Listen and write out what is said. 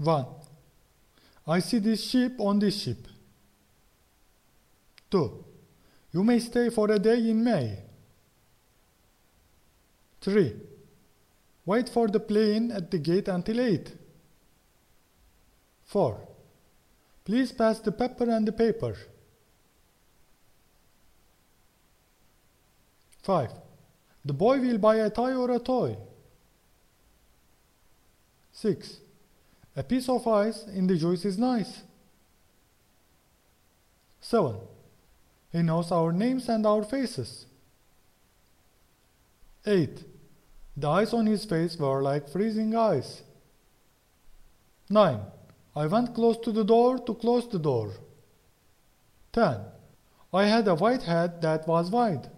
1. I see this ship on this ship. 2. You may stay for a day in May. 3. Wait for the plane at the gate until 8. 4. Please pass the pepper and the paper. 5. The boy will buy a tie or a toy. 6. A piece of ice in the juice is nice. 7. He knows our names and our faces. 8. The eyes on his face were like freezing ice. 9. I went close to the door to close the door. 10. I had a white hat that was wide.